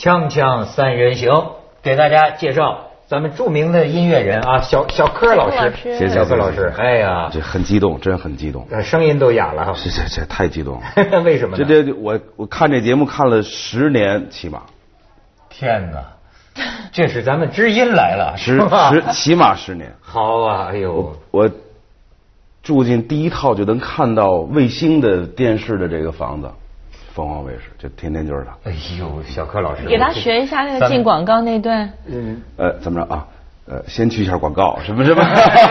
锵锵三人行，给大家介绍咱们著名的音乐人啊，小小柯老师，谢谢谢小柯老师，哎呀，这很激动，真很激动，呃声音都哑了哈，这这这太激动了。为什么呢？这这我我看这节目看了十年起码，天哪，这是咱们知音来了，十十起码十年。好啊，哎呦，我住进第一套就能看到卫星的电视的这个房子，凤凰卫视，就天天就是他。哎呦，小柯老师，给他学一下那个进广告那段。嗯，呃，怎么着啊？呃，先去一下广告，什么什么。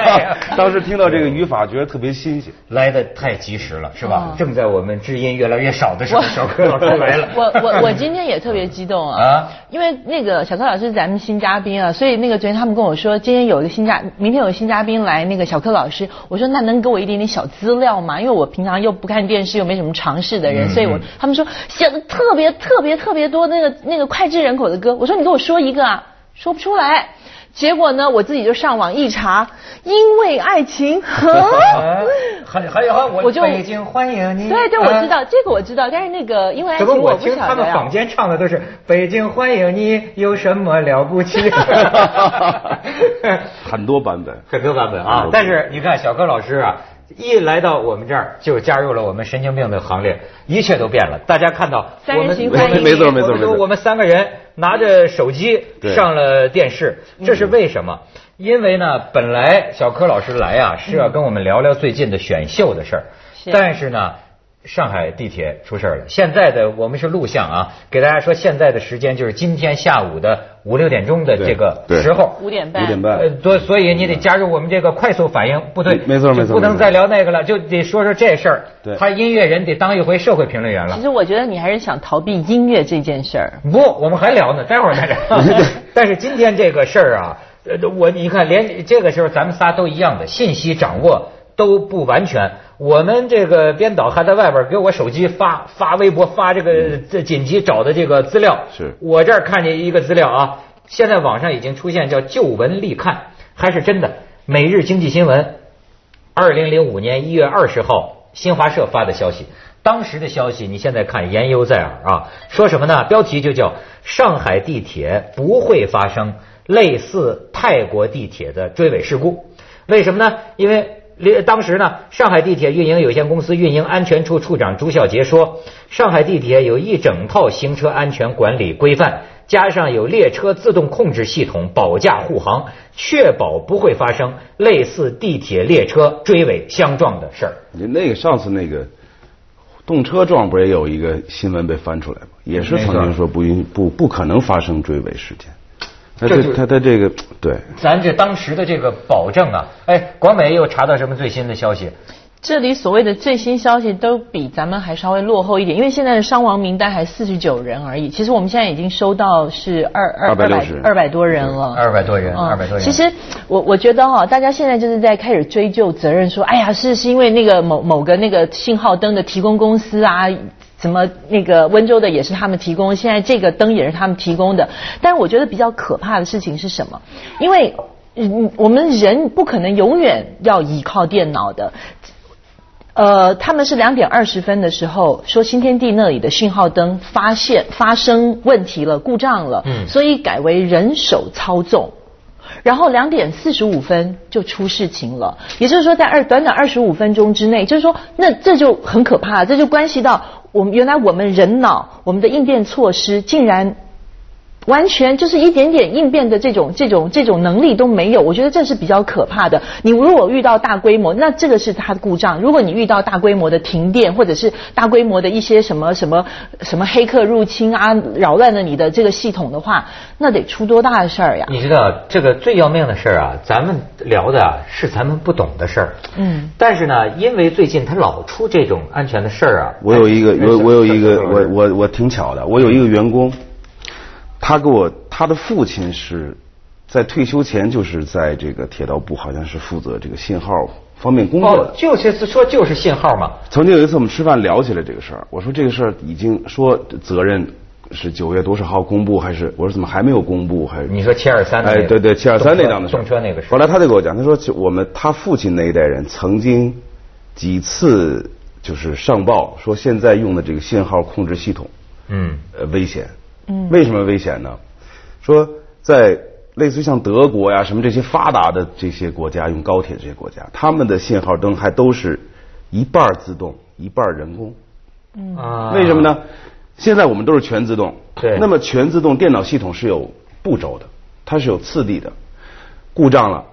当时听到这个语法，觉得特别新鲜。来的太及时了，是吧？哦正在我们知音越来越少的时候，小柯老师来了。我我我今天也特别激动啊，啊因为那个小柯老师是咱们新嘉宾啊，所以那个昨天他们跟我说，今天有一个新嘉，明天有个新嘉宾来，那个小柯老师，我说那能给我一点点小资料吗？因为我平常又不看电视，又没什么常识的人，嗯所以我他们说写的特别特别特别多那个那个脍炙人口的歌，我说你给我说一个啊，说不出来。结果呢，我自己就上网一查，因为爱情，啊还还有我我就北京欢迎你。对对，我知啊。道这个我知道，但是那个因为爱怎么我听他们。坊间唱的都是北京欢迎你，有什么了不起？很多版本。很多版本啊嗯，但是你看小柯老师啊，一来到我们这儿就加入了我们神经病的行列，一切都变了。大家看到三人我们行欢迎没错没错我们三个人拿着手机对。上了电视，这是为什么？因为呢，本来小柯老师来啊是要跟我们聊聊最近的选秀的事儿，但是呢。上海地铁出事儿了。现在的我们是录像啊，给大家说现在的时间就是今天下午的五六点钟的这个时候。五点半。五点半呃，所所以你得加入我们这个快速反应部队。没错没错不能再聊那个了，就得说说这事儿。对他音乐人得当一回社会评论员了其。实我觉得你还是想逃避音乐这件事儿。不，我们还聊呢，待会儿再聊。但是今天这个事儿啊，呃，我你看，连这个时候咱们仨都一样的，信息掌握都不完全。我们这个编导还在外边给我手机发发微博发这个这紧急找的这个资料。是我这儿看见一个资料啊，现在网上已经出现叫旧闻立看，还是真的。每日经济新闻，二零零五年一月二十号，新华社发的消息。当时的消息，你现在看言犹在耳啊。说什么呢？标题就叫“上海地铁不会发生类似泰国地铁的追尾事故”。为什么呢？因为连当时呢，上海地铁运营有限公司运营安全处处长朱孝杰说，上海地铁有一整套行车安全管理规范，加上有列车自动控制系统保驾护航，确保不会发生类似地铁列车追尾相撞的事儿。你那个上次那个动车撞不是也有一个新闻被翻出来吗？也是曾经说不允不不可能发生追尾事件。他这就他他这个对，咱这当时的这个保证啊，哎，广美又查到什么最新的消息？这里所谓的最新消息都比咱们还稍微落后一点，因为现在的伤亡名单还四十九人而已。其实我们现在已经收到是二二百260二百多人了，二百多人，嗯二百多人。其实我我觉得哈、大家现在就是在开始追究责任，说，哎呀，是是因为那个某某个那个信号灯的提供公司啊。什么那个温州的也是他们提供，现在这个灯也是他们提供的。但是我觉得比较可怕的事情是什么？因为嗯，我们人不可能永远要依靠电脑的。呃，他们是两点二十分的时候说新天地那里的信号灯发现发生问题了，故障了，嗯所以改为人手操纵。然后两点四十五分就出事情了，也就是说在二短短二十五分钟之内，就是说那这就很可怕，这就关系到我们原来我们人脑我们的应变措施竟然完全就是一点点应变的这种这种这种能力都没有，我觉得这是比较可怕的。你如果遇到大规模，那这个是它的故障；如果你遇到大规模的停电，或者是大规模的一些什么什么什么黑客入侵啊，扰乱了你的这个系统的话，那得出多大的事儿呀？你知道这个最要命的事儿啊，咱们聊的啊是咱们不懂的事儿。嗯，但是呢，因为最近他老出这种安全的事儿啊，我有一个哎我我有一个我我我挺巧的，我有一个员工，他给我他的父亲是在退休前就是在这个铁道部，好像是负责这个信号方面工作的，。哦就是说就是信号嘛。曾经有一次我们吃饭聊起来这个事儿，我说这个事儿已经说责任是九月多少号公布，还是我说怎么还没有公布？还是你说七二三哎，对对，七二三那档的动车那个事后来他就给我讲，他说我们他父亲那一代人曾经几次就是上报说现在用的这个信号控制系统嗯，呃危险，嗯，为什么危险呢？说在类似于像德国呀什么这些发达的这些国家用高铁这些国家，他们的信号灯还都是一半自动一半人工。嗯啊，为什么呢？现在我们都是全自动。对。那么全自动电脑系统是有步骤的，它是有次第的。故障了，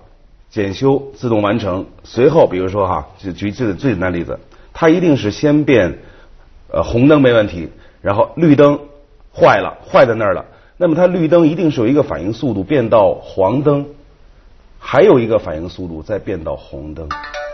检修自动完成。随后，比如说哈，就举最最简单例子，它一定是先变呃红灯没问题，然后绿灯坏了，坏在那儿了。那么它绿灯一定是有一个反应速度变到黄灯，还有一个反应速度再变到红灯。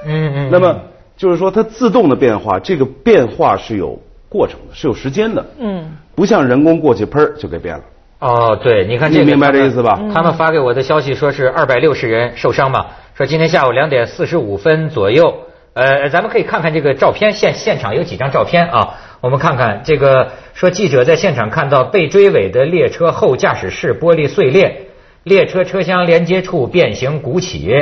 嗯嗯。那么就是说它自动的变化，这个变化是有。过程的是有时间的，嗯，不像人工过去喷儿就给变了。哦，对，你看，你明白这意思吧？他们发给我的消息说是二百六十人受伤嘛，说今天下午两点四十五分左右，呃，咱们可以看看这个照片，现现场有几张照片啊？我们看看这个，说记者在现场看到被追尾的列车后驾驶室玻璃碎裂，列车车厢连接处变形鼓起，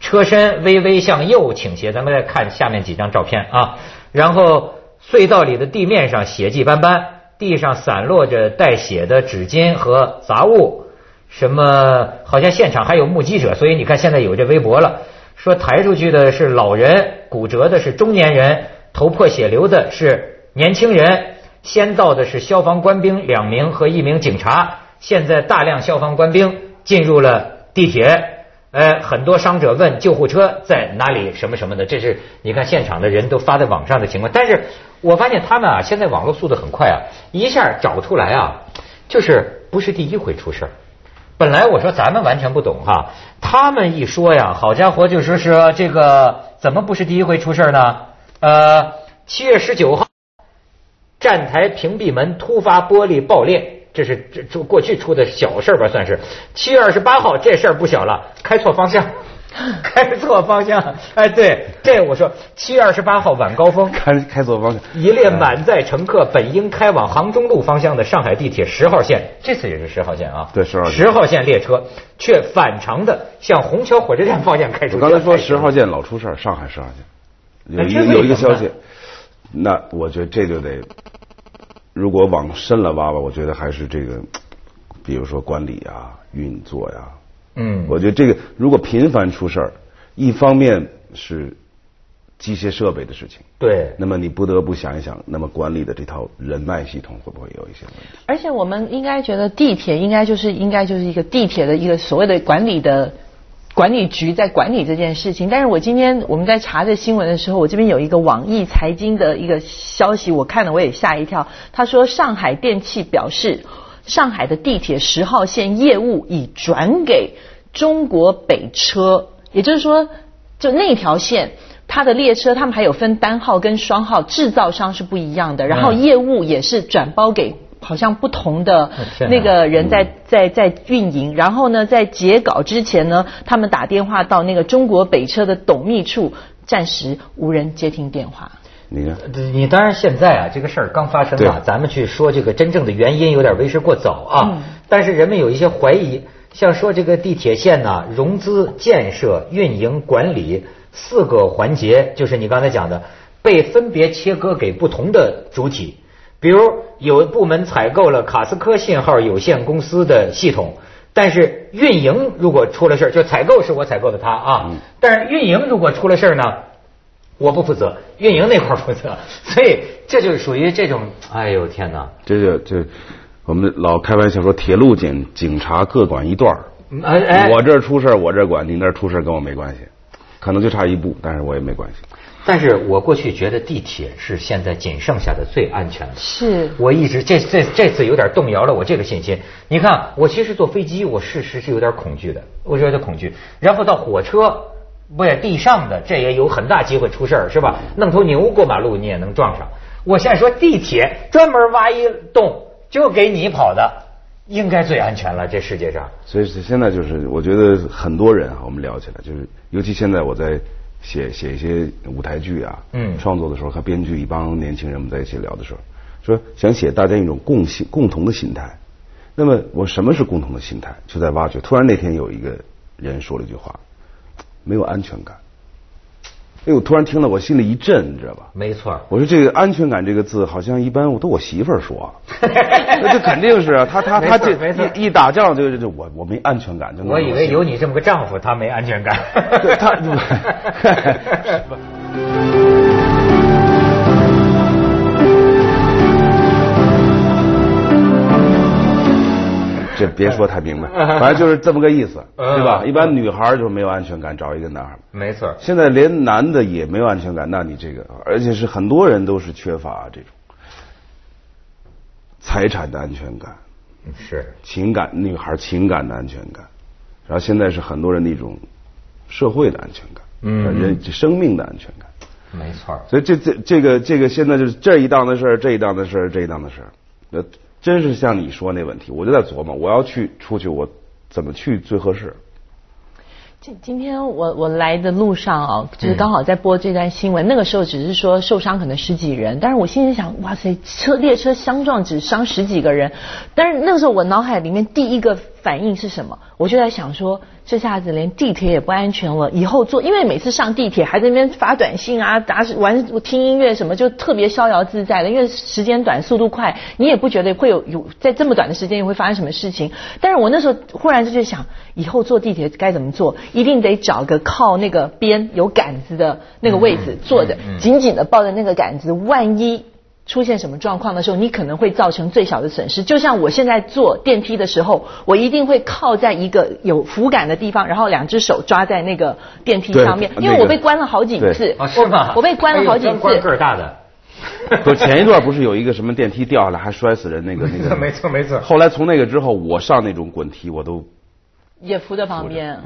车身微微向右倾斜。咱们再看下面几张照片啊，然后。隧道里的地面上血迹斑斑，地上散落着带血的纸巾和杂物。什么？好像现场还有目击者，所以你看现在有这微博了，说抬出去的是老人，骨折的是中年人，头破血流的是年轻人。先到的是消防官兵两名和一名警察，现在大量消防官兵进入了地铁。呃，很多伤者问救护车在哪里，什么什么的，这是你看现场的人都发在网上的情况。但是我发现他们啊，现在网络速度很快啊，一下找出来啊，就是不是第一回出事儿。本来我说咱们完全不懂哈，他们一说呀，好家伙，就说是这个怎么不是第一回出事呢？呃，七月十九号，站台屏蔽门突发玻璃爆裂。这是这这过去出的小事吧，算是。七月二十八号这事儿不小了，开错方向，开错方向，哎，对，这我说七月二十八号晚高峰，开开错方向，一列满载乘客本应开往杭中路方向的上海地铁十号线，这次也是十号线啊，对十号线，十号线列车却反常的向虹桥火车站方向开出。我刚才说十号线老出事儿，上海十号线。有一有一个消息，那我觉得这就得。如果往深了挖吧，我觉得还是这个，比如说管理啊、运作呀，嗯，我觉得这个如果频繁出事儿，一方面是机械设备的事情，对，那么你不得不想一想，那么管理的这套人脉系统会不会有一些问题？而且我们应该觉得地铁应该就是应该就是一个地铁的一个所谓的管理的。管理局在管理这件事情，但是我今天我们在查这新闻的时候，我这边有一个网易财经的一个消息，我看了我也吓一跳。他说上海电气表示，上海的地铁十号线业务已转给中国北车，也就是说，就那条线，它的列车他们还有分单号跟双号，制造商是不一样的，然后业务也是转包给。好像不同的那个人在在在运营，然后呢，在截稿之前呢，他们打电话到那个中国北车的董秘处，暂时无人接听电话。你看，你当然现在啊，这个事儿刚发生啊，咱们去说这个真正的原因有点为时过早啊。但是人们有一些怀疑，像说这个地铁线呢，融资、建设、运营、管理四个环节，就是你刚才讲的，被分别切割给不同的主体。比如有部门采购了卡斯科信号有限公司的系统，但是运营如果出了事儿，就采购是我采购的它啊，但是运营如果出了事儿呢，我不负责，运营那块负责，所以这就属于这种，哎呦天哪！这就就我们老开玩笑说，铁路警警察各管一段儿，哎哎，我这出事儿我这管，你那出事儿跟我没关系，可能就差一步，但是我也没关系。但是我过去觉得地铁是现在仅剩下的最安全的。是。我一直这这这次有点动摇了我这个信心。你看，我其实坐飞机，我事实是有点恐惧的，我有点恐惧。然后到火车，不也地上的，这也有很大机会出事儿，是吧？弄头牛过马路，你也能撞上。我现在说地铁专门挖一洞就给你跑的，应该最安全了，这世界上。所以现在就是，我觉得很多人啊，我们聊起来，就是尤其现在我在。写写一些舞台剧啊，嗯，创作的时候和编剧一帮年轻人们在一起聊的时候，说想写大家一种共性共同的心态。那么我什么是共同的心态？就在挖掘。突然那天有一个人说了一句话：没有安全感。哎，我突然听到，我心里一震，你知道吧？没错。我说这个安全感这个字，好像一般我都我媳妇儿说，那这肯定是啊，他他他这一一打仗就就我我没安全感，就我以为有你这么个丈夫，他没安全感。对他 别说太明白，反正就是这么个意思，对吧？一般女孩就没有安全感，找一个男孩。没错。现在连男的也没有安全感，那你这个，而且是很多人都是缺乏这种财产的安全感，是情感女孩情感的安全感，然后现在是很多人的一种社会的安全感，嗯，人生命的安全感。没错。所以这这这个这个现在就是这一档的事儿，这一档的事儿，这一档的事儿，呃。真是像你说那问题，我就在琢磨，我要去出去，我怎么去最合适？今今天我我来的路上啊，就是刚好在播这段新闻，那个时候只是说受伤可能十几人，但是我心里想，哇塞，车列车相撞只伤十几个人，但是那个时候我脑海里面第一个反应是什么？我就在想说。这下子连地铁也不安全了。以后坐，因为每次上地铁还在那边发短信啊、打玩、听音乐什么，就特别逍遥自在的。因为时间短、速度快，你也不觉得会有有在这么短的时间里会发生什么事情。但是我那时候忽然就就想，以后坐地铁该怎么坐？一定得找个靠那个边有杆子的那个位置坐着，紧紧的抱着那个杆子，万一。出现什么状况的时候，你可能会造成最小的损失。就像我现在坐电梯的时候，我一定会靠在一个有扶杆的地方，然后两只手抓在那个电梯上面，因为我被关了好几次。啊，是吗？我被关了好几次。个儿大的。不，前一段不是有一个什么电梯掉下来还摔死人那个那个？没错没错。后来从那个之后，我上那种滚梯我都也扶在旁边，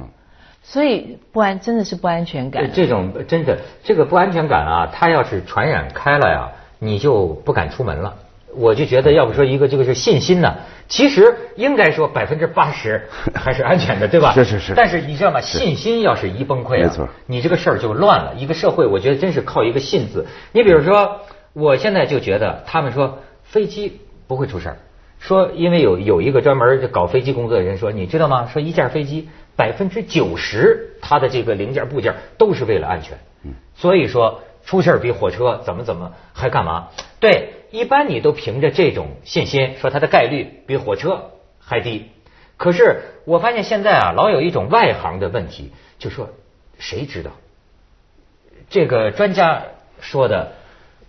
所以不安真的是不安全感。这种真的这个不安全感啊，它要是传染开了呀。你就不敢出门了，我就觉得，要不说一个这个是信心呢，其实应该说百分之八十 还是安全的，对吧？是是是。但是你知道吗？信心要是一崩溃啊，没错，你这个事儿就乱了。一个社会，我觉得真是靠一个信字。你比如说，我现在就觉得他们说飞机不会出事儿，说因为有有一个专门搞飞机工作的人说，你知道吗？说一架飞机百分之九十它的这个零件部件都是为了安全，嗯，所以说。出事儿比火车怎么怎么还干嘛？对，一般你都凭着这种信心说它的概率比火车还低。可是我发现现在啊，老有一种外行的问题，就说谁知道这个专家说的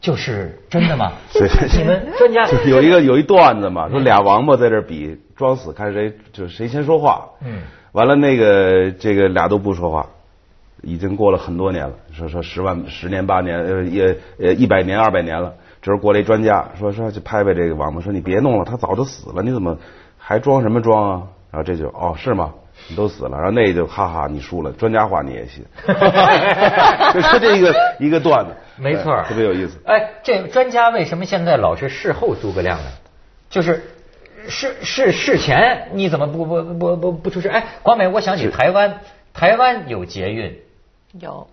就是真的吗？你们专家有一个有一段子嘛，说俩王八在这比装死，看谁就谁先说话。嗯，完了那个这个俩都不说话。已经过了很多年了，说说十万十年八年呃也呃一百年二百年了，这时候过来一专家说说去拍拍这个王八，说你别弄了，他早就死了，你怎么还装什么装啊？然后这就哦是吗？你都死了，然后那就哈哈你输了，专家话你也信，就这一个一个段子，没错，特别有意思。哎，这专家为什么现在老是事后诸葛亮呢？就是事事事前你怎么不不不不不出事？哎，广美，我想起台湾，台湾有捷运。有，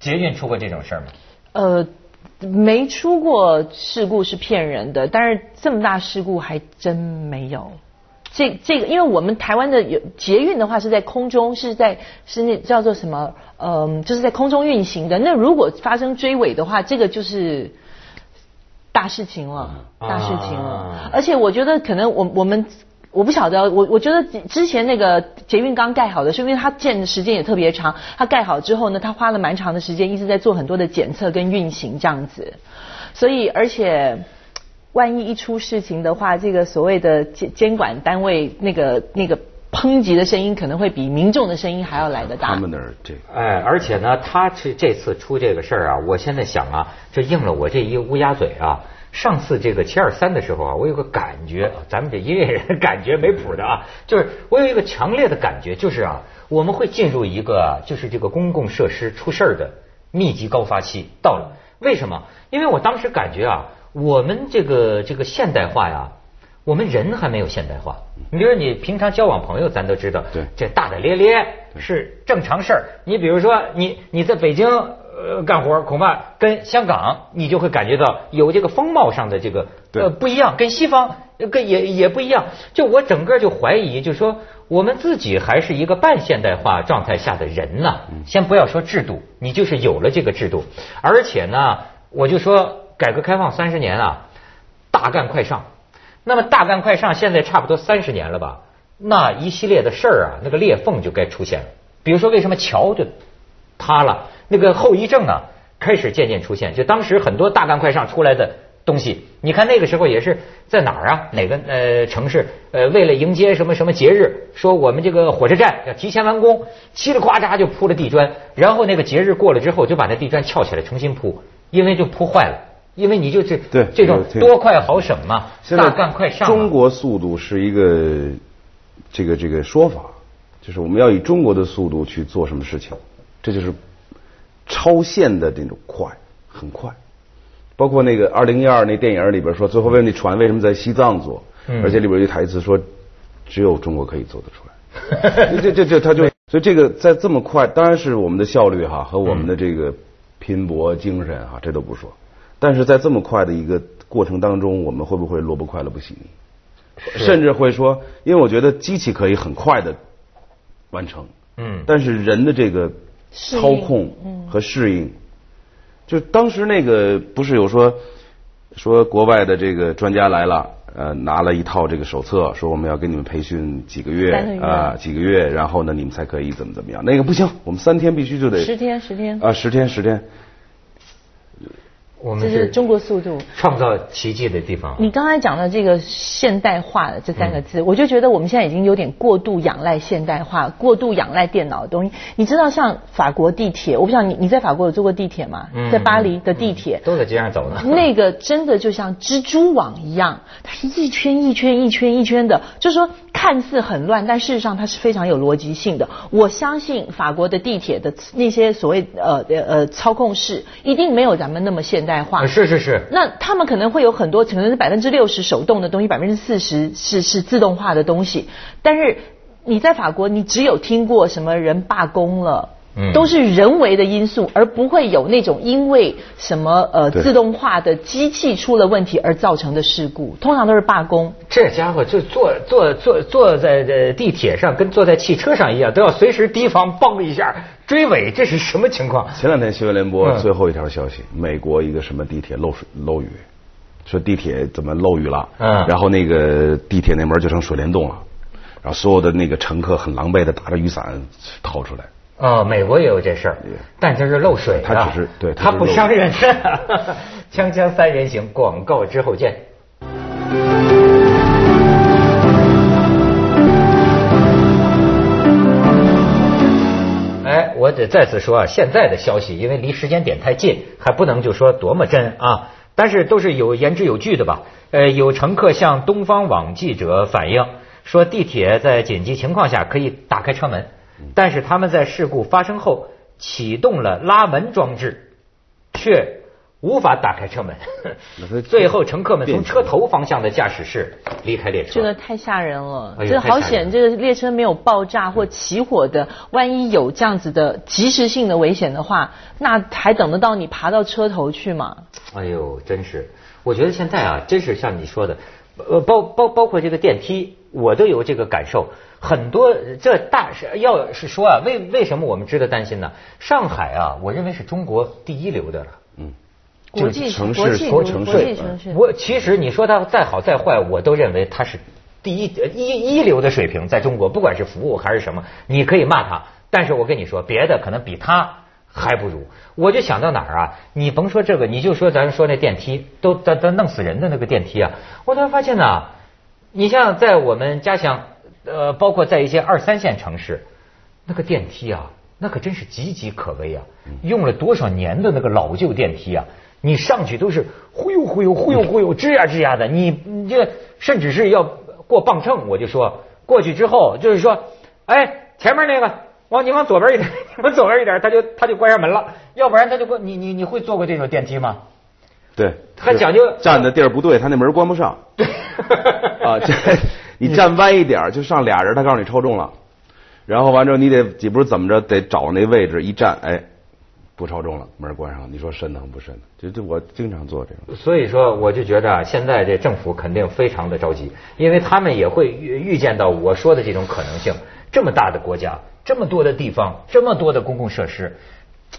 捷运出过这种事儿吗？呃，没出过事故是骗人的，但是这么大事故还真没有。这这个，因为我们台湾的有捷运的话是在空中，是在是那叫做什么？嗯，就是在空中运行的。那如果发生追尾的话，这个就是大事情了，大事情了。而且我觉得可能我我们。我不晓得，我我觉得之前那个捷运刚盖好的，是因为它建的时间也特别长。它盖好之后呢，它花了蛮长的时间，一直在做很多的检测跟运行这样子。所以，而且万一一出事情的话，这个所谓的监监管单位那个那个抨击的声音，可能会比民众的声音还要来得大。他们那儿这哎，而且呢，他这这次出这个事儿啊，我现在想啊，这应了我这一乌鸦嘴啊。上次这个七二三的时候啊，我有个感觉，咱们这音乐人感觉没谱的啊，就是我有一个强烈的感觉，就是啊，我们会进入一个就是这个公共设施出事儿的密集高发期到了。为什么？因为我当时感觉啊，我们这个这个现代化呀，我们人还没有现代化。你比如说你平常交往朋友，咱都知道，对，这大大咧咧是正常事儿。你比如说你你在北京。呃，干活恐怕跟香港，你就会感觉到有这个风貌上的这个呃不一样，跟西方跟也也不一样。就我整个就怀疑，就是说我们自己还是一个半现代化状态下的人呢。先不要说制度，你就是有了这个制度，而且呢，我就说改革开放三十年啊，大干快上。那么大干快上现在差不多三十年了吧？那一系列的事儿啊，那个裂缝就该出现了。比如说，为什么桥就塌了？那个后遗症啊，开始渐渐出现。就当时很多大干快上出来的东西，你看那个时候也是在哪儿啊？哪个呃城市？呃，为了迎接什么什么节日，说我们这个火车站要提前完工，嘁里呱喳就铺了地砖，然后那个节日过了之后，就把那地砖翘起来重新铺，因为就铺坏了。因为你就是对这种多快好省嘛，大干快上。中国速度是一个这个这个说法，就是我们要以中国的速度去做什么事情，这就是超限的这种快，很快。包括那个二零一二那电影里边说，最后问那船为什么在西藏做，嗯而且里边有一台词说，只有中国可以做得出来。这这这他就所以这个在这么快，当然是我们的效率哈和我们的这个拼搏精神哈，这都不说。但是在这么快的一个过程当中，我们会不会萝卜快乐不洗泥？甚至会说，因为我觉得机器可以很快的完成，嗯但是人的这个操控和适应，就当时那个不是有说说国外的这个专家来了，呃，拿了一套这个手册，说我们要给你们培训几个月啊、几个月，然后呢，你们才可以怎么怎么样。那个不行，我们三天必须就得十天十天，啊，十天十天。我们这是中国速度。创造奇迹的地方。你刚才讲的这个现代化的这三个嗯字，我就觉得我们现在已经有点过度仰赖现代化，过度仰赖电脑的东西。你知道，像法国地铁，我不知道你你在法国有坐过地铁吗？嗯在巴黎的地铁，都在街上走呢。那个真的就像蜘蛛网一样，它是一圈一圈一圈一圈的，就是说看似很乱，但事实上它是非常有逻辑性的。我相信法国的地铁的那些所谓呃呃呃操控室一定没有咱们那么现代化。是是是，那他们可能会有很多，可能是百分之六十手动的东西，百分之四十是是自动化的东西。但是你在法国，你只有听过什么人罢工了。嗯都是人为的因素，而不会有那种因为什么呃自动化的机器出了问题而造成的事故，通常都是罢工。这家伙就坐坐坐坐在这地铁上，跟坐在汽车上一样，都要随时提防嘣一下追尾，这是什么情况？前两天新闻联播嗯最后一条消息，美国一个什么地铁漏水漏雨，说地铁怎么漏雨了，嗯然后那个地铁那门就成水帘洞了，然后所有的那个乘客很狼狈的打着雨伞逃出来。哦，美国也有这事儿，但这是漏水的，它只是对它它是漏不伤人。锵锵三人行，广告之后见。哎，我得再次说啊，现在的消息，因为离时间点太近，还不能就说多么真啊，但是都是有言之有据的吧。呃，有乘客向东方网记者反映说，地铁在紧急情况下可以打开车门，但是他们在事故发生后启动了拉门装置，却无法打开车门。最后，乘客们从车头方向的驾驶室离开列车。这个太吓人了，哎这个好险，这个列车没有爆炸或起火的。万一有这样子的及时性的危险的话，那还等得到你爬到车头去吗？哎呦，真是！我觉得现在啊，真是像你说的，呃，包包包括这个电梯，我都有这个感受。很多这大是要是说啊，为为什么我们值得担心呢？上海啊，我认为是中国第一流的了。嗯，国际城市国际国城市国际城市，我其实你说它再好再坏，我都认为它是第一呃一一流的水平，在中国，不管是服务还是什么，你可以骂它，但是我跟你说，别的可能比它还不如。我就想到哪儿啊？你甭说这个，你就说咱说那电梯，都都都弄死人的那个电梯啊！我突然发现呢，你像在我们家乡，呃，包括在一些二三线城市，那个电梯啊，那可真是岌岌可危啊！用了多少年的那个老旧电梯啊，你上去都是忽悠忽悠忽悠忽悠，吱呀吱呀的。你你这甚至是要过磅秤，我就说过去之后，就是说，哎，前面那个往你往左边一点，你往左边一点，他就他就关上门了，要不然他就关你你你会坐过这种电梯吗？对，他讲究站的地儿不对，他那门关不上。对啊，这 你站歪一点就上俩人，他告诉你抽中了，然后完之后你得也不是怎么着，得找那位置一站，哎，不超重了，门关上，你说瘆得慌不瘆得？就就我经常做这种。所以说，我就觉得啊，现在这政府肯定非常的着急，因为他们也会预预见到我说的这种可能性。这么大的国家，这么多的地方，这么多的公共设施，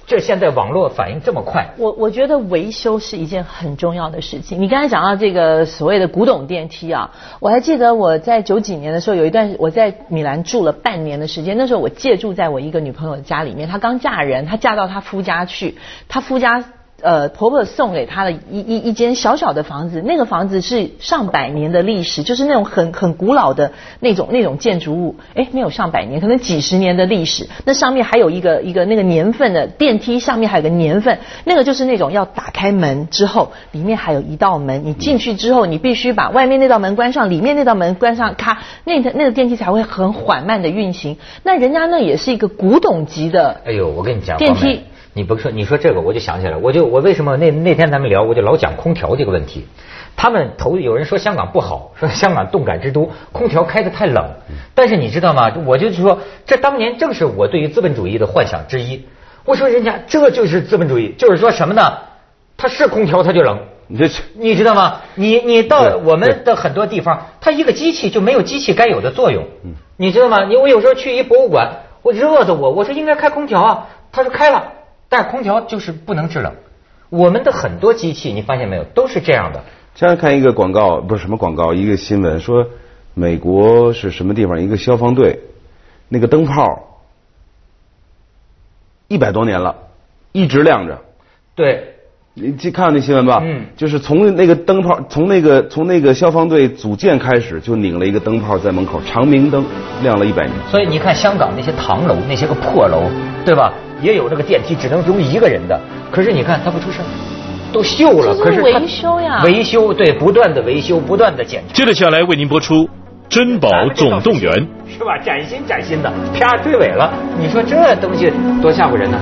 这现在网络反应这么快，我我觉得维修是一件很重要的事情。你刚才讲到这个所谓的古董电梯啊，我还记得我在九几年的时候，有一段我在米兰住了半年的时间，那时候我借住在我一个女朋友家里面，她刚嫁人，她嫁到她夫家去，她夫家。呃，婆婆送给她的一一一间小小的房子，那个房子是上百年的历史，就是那种很很古老的那种那种建筑物。哎，没有上百年，可能几十年的历史。那上面还有一个一个那个年份的电梯，上面还有个年份，那个就是那种要打开门之后，里面还有一道门，你进去之后，你必须把外面那道门关上，里面那道门关上，咔，那那个电梯才会很缓慢的运行。那人家那也是一个古董级的。哎呦，我跟你讲，电梯。你不说，你说这个我就想起来，我就我为什么那那天咱们聊，我就老讲空调这个问题。他们头有人说香港不好，说香港动感之都，空调开的太冷。但是你知道吗？我就是说，这当年正是我对于资本主义的幻想之一。我说人家这就是资本主义，就是说什么呢？它是空调它就冷，你这你知道吗？你你到我们的很多地方，它一个机器就没有机器该有的作用。你知道吗？你我有时候去一博物馆，我热的我我说应该开空调啊，他说开了。但空调就是不能制冷，我们的很多机器你发现没有都是这样的。经常看一个广告，不是什么广告，一个新闻说美国是什么地方一个消防队，那个灯泡一百多年了，一直亮着。对，你去看那新闻吧。嗯。就是从那个灯泡，从那个从那个消防队组建开始，就拧了一个灯泡在门口，长明灯亮了一百年。所以你看香港那些唐楼，那些个破楼，对吧？也有那个电梯只能容一个人的，可是你看它不出事，都锈了。可是维修呀，维修对，不断的维修，不断的检查。接着下来为您播出《珍宝总动员》，是吧？崭新崭新的，啪追尾了，你说这东西多吓唬人呢？